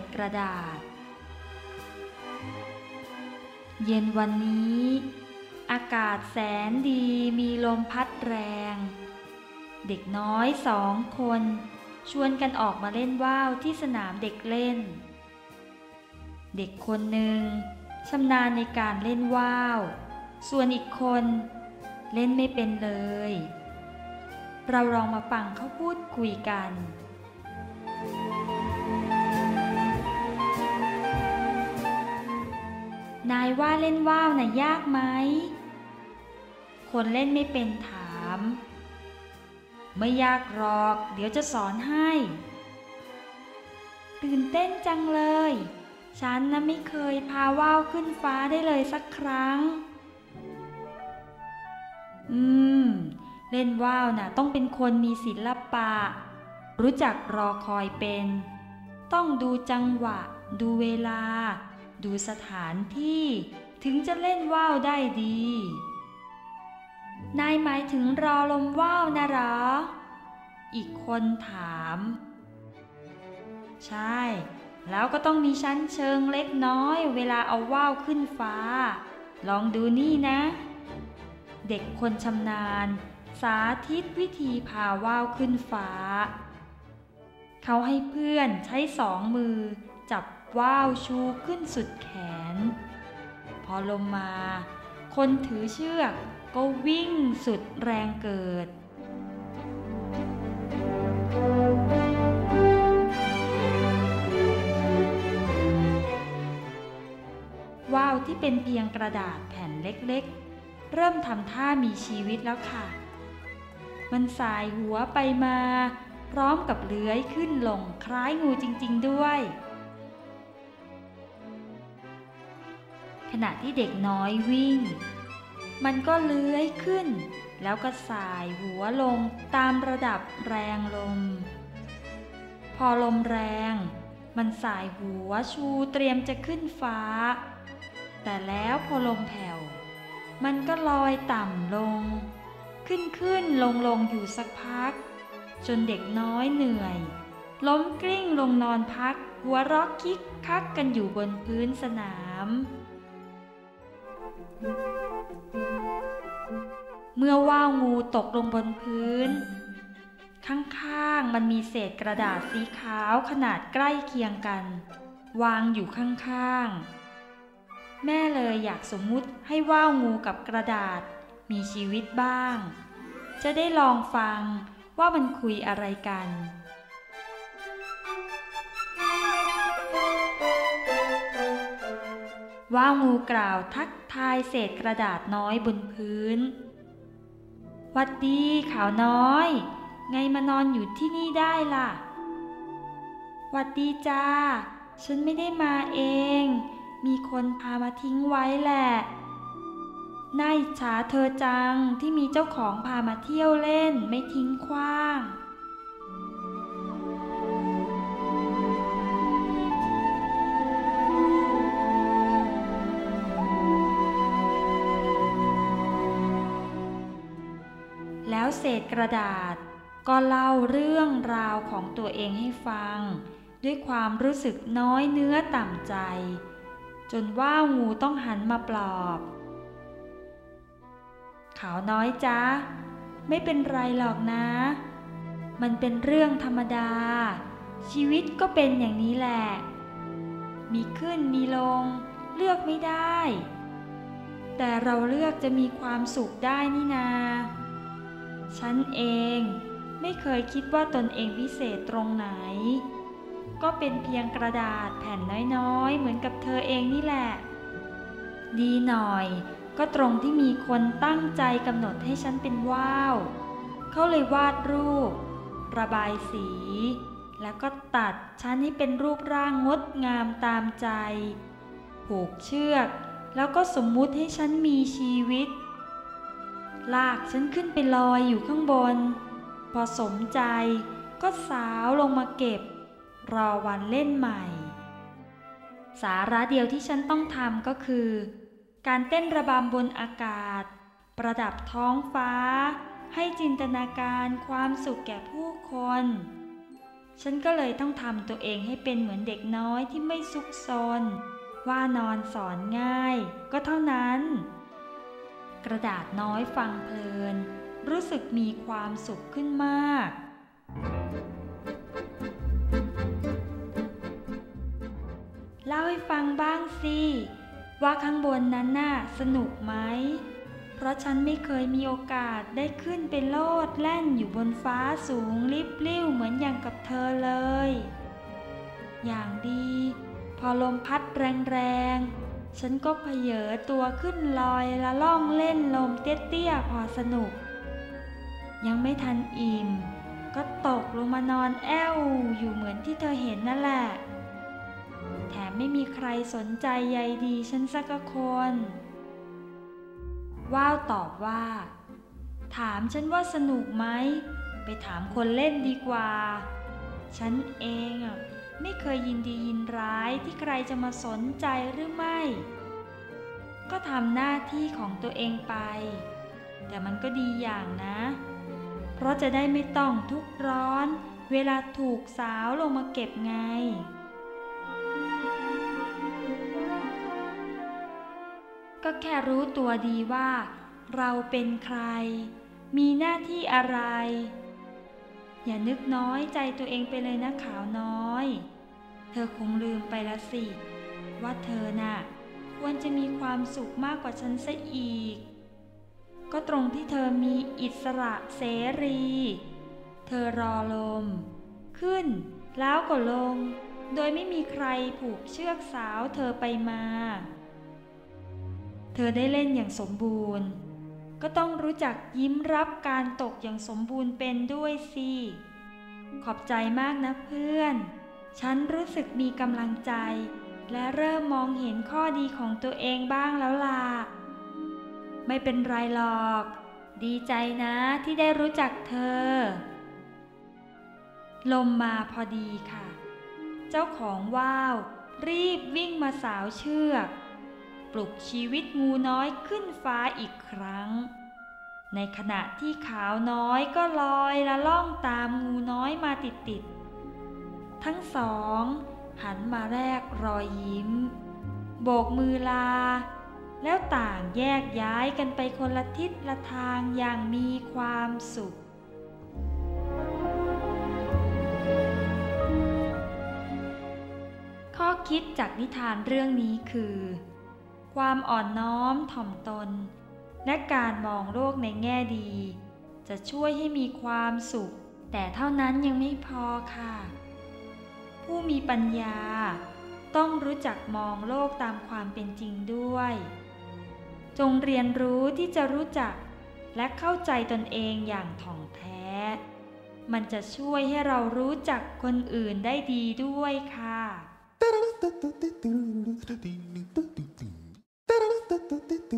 ษกระดาษ เย็นวันนี้ อากาศแสนดีมีลมพัดแรง เด็กน้อยสองคน ชวนกันออกมาเล่นว่าวที่สนามเด็กเล่น เด็กคนหนึ่งชำนาญในการเล่นว่าว ส่วนอีกคนเล่นไม่เป็นเลย เราลองมาฟังเขาพูดคุยกัน นายว่าเล่นว่าวน่ะยากไหม คนเล่นไม่เป็นถาม ไม่ยากหรอก เดี๋ยวจะสอนให้ ตื่นเต้นจังเลย ฉันนะไม่เคยพาว่าวขึ้นฟ้าได้เลยสักครั้ง อืม เล่นว่าวน่ะต้องเป็นคนมีศิลปะ รู้จักรอคอยเป็น ต้องดูจังหวะ ดูเวลา ดูสถานที่ถึงจะเล่นว่าวได้ดี นายหมายถึงรอลมว่าวนะหรอ อีกคนถาม ใช่ แล้วก็ต้องมีชั้นเชิงเล็กน้อย เวลาเอาว่าวขึ้นฟ้า ลองดูนี่นะ เด็กคนชำนาญ สาธิตวิธีพาว่าวขึ้นฟ้า เขาให้เพื่อนใช้สองมือจับ ว่าวชูขึ้นสุดแขน พอลมมา คนถือเชือกก็วิ่งสุดแรงเกิด ว่าวที่เป็นเพียงกระดาษแผ่นเล็กๆ เริ่มทำท่ามีชีวิตแล้วค่ะ มันสายหัวไปมา พร้อมกับเลื้อยขึ้นลงคล้ายงูจริง ๆ ด้วย ขณะที่เด็กน้อยวิ่ง มันก็เลื้อยขึ้น แล้วก็สายหัวลงตามระดับแรงลม พอลมแรง มันสายหัวชูเตรียมจะขึ้นฟ้า แต่แล้วพอลมแผ่ว มันก็ลอยต่ำลง ขึ้นขึ้นลงลงอยู่สักพัก จนเด็กน้อยเหนื่อย ล้มกลิ้งลงนอนพักหัวรอกคิกคักกันอยู่บนพื้นสนาม เมื่อว่าวงูตกลงบนพื้น ข้างๆมันมีเศษกระดาษสีขาวขนาดใกล้เคียงกัน วางอยู่ข้างๆ แม่เลยอยากสมมุติให้ว่าวงูกับกระดาษมีชีวิตบ้าง จะได้ลองฟังว่ามันคุยอะไรกัน ว่าวงูกล่าวทักทายเศษกระดาษน้อยบนพื้น วัดดีขาวน้อย ไงมานอนอยู่ที่นี่ได้ล่ะ วัดดีจ้า ฉันไม่ได้มาเอง มีคนพามาทิ้งไว้แหละน่าอิจฉาเธอจังที่มีเจ้าของพามาเที่ยวเล่นไม่ทิ้งขว้าง เศษกระดาษ ก็เล่าเรื่องราวของตัวเองให้ฟัง ด้วยความรู้สึกน้อยเนื้อต่ำใจ จนว่างูต้องหันมาปลอบ ขาวน้อยจ้าไม่เป็นไรหรอกนะ มันเป็นเรื่องธรรมดา ชีวิตก็เป็นอย่างนี้แหละ มีขึ้นมีลง เลือกไม่ได้ แต่เราเลือกจะมีความสุขได้นี่นา ฉันเองไม่เคยคิดว่าตนเองพิเศษตรงไหน ก็เป็นเพียงกระดาษแผ่นน้อยๆ เหมือนกับเธอเองนี่แหละ ดีหน่อย ก็ตรงที่มีคนตั้งใจกำหนดให้ฉันเป็นว่าว เขาเลยวาดรูป ระบายสี แล้วก็ตัดฉันให้เป็นรูปร่างงดงามตามใจ ผูกเชือก แล้วก็สมมุติให้ฉันมีชีวิต ลากฉันขึ้นไปลอยอยู่ข้างบน พอสมใจก็สาวลงมาเก็บ รอวันเล่นใหม่ สาระเดียวที่ฉันต้องทำก็คือ การเต้นระบำบนอากาศ ประดับท้องฟ้า ให้จินตนาการความสุขแก่ผู้คน ฉันก็เลยต้องทำตัวเองให้เป็นเหมือนเด็กน้อยที่ไม่ซุกซนว่านอนสอนง่าย ก็เท่านั้น กระดาษน้อยฟังเพลิน รู้สึกมีความสุขขึ้นมาก เล่าให้ฟังบ้างสิ ว่าข้างบนนั้นน่ะสนุกไหม เพราะฉันไม่เคยมีโอกาสได้ขึ้นไปโลดแล่นอยู่บนฟ้าสูงลิบลิ่วเหมือนอย่างกับเธอเลย อย่างดี พอลมพัดแรงๆ ฉันก็เพเยอตัวขึ้นลอยและล่องเล่นลมเตี้ยๆพอสนุก ยังไม่ทันอิ่ม ก็ตกลงมานอนแอวอยู่เหมือนที่เธอเห็นนั่นแหละ แถมไม่มีใครสนใจใยดีฉันสักคนว้าวตอบว่า ถามฉันว่าสนุกไหม ไปถามคนเล่นดีกว่า ฉันเองอะไม่เคยยินดียินร้ายที่ใครจะมาสนใจหรือไม่ ก็ทำหน้าที่ของตัวเองไป แต่มันก็ดีอย่างนะ เพราะจะได้ไม่ต้องทุกร้อน เวลาถูกสาวลงมาเก็บไง ก็แค่รู้ตัวดีว่า เราเป็นใคร มีหน้าที่อะไร อย่านึกน้อยใจตัวเองไปเลยนะขาวน้อย เธอคงลืมไปละสิ ว่าเธอน่ะ ควรจะมีความสุขมากกว่าฉันซะอีก ก็ตรงที่เธอมีอิสระเสรี เธอรอลม ขึ้นแล้วก็ลง โดยไม่มีใครผูกเชือกสาวเธอไปมา เธอได้เล่นอย่างสมบูรณ์ ก็ต้องรู้จักยิ้มรับการตกอย่างสมบูรณ์เป็นด้วยสิ ขอบใจมากนะเพื่อน ฉันรู้สึกมีกำลังใจ และเริ่มมองเห็นข้อดีของตัวเองบ้างแล้วล่ะ ไม่เป็นไรหรอก ดีใจนะที่ได้รู้จักเธอ ลมมาพอดีค่ะ เจ้าของว่าว รีบวิ่งมาสาวเชือก ปลุกชีวิตงูน้อยขึ้นฟ้าอีกครั้ง ในขณะที่ขาวน้อยก็ลอยและล่องตามงูน้อยมาติดๆ ทั้งสอง หันมาแลกรอยยิ้ม โบกมือลา แล้วต่างแยกย้ายกันไปคนละทิศละทางอย่างมีความสุขข้อคิดจากนิทานเรื่องนี้คือ ความอ่อนน้อมถ่อมตน และการมองโลกในแง่ดี จะช่วยให้มีความสุข แต่เท่านั้นยังไม่พอค่ะ ผู้มีปัญญาต้องรู้จักมองโลกตามความเป็นจริงด้วย จงเรียนรู้ที่จะรู้จักและเข้าใจตนเองอย่างถ่องแท้ มันจะช่วยให้เรารู้จักคนอื่นได้ดีด้วยค่ะ タテテ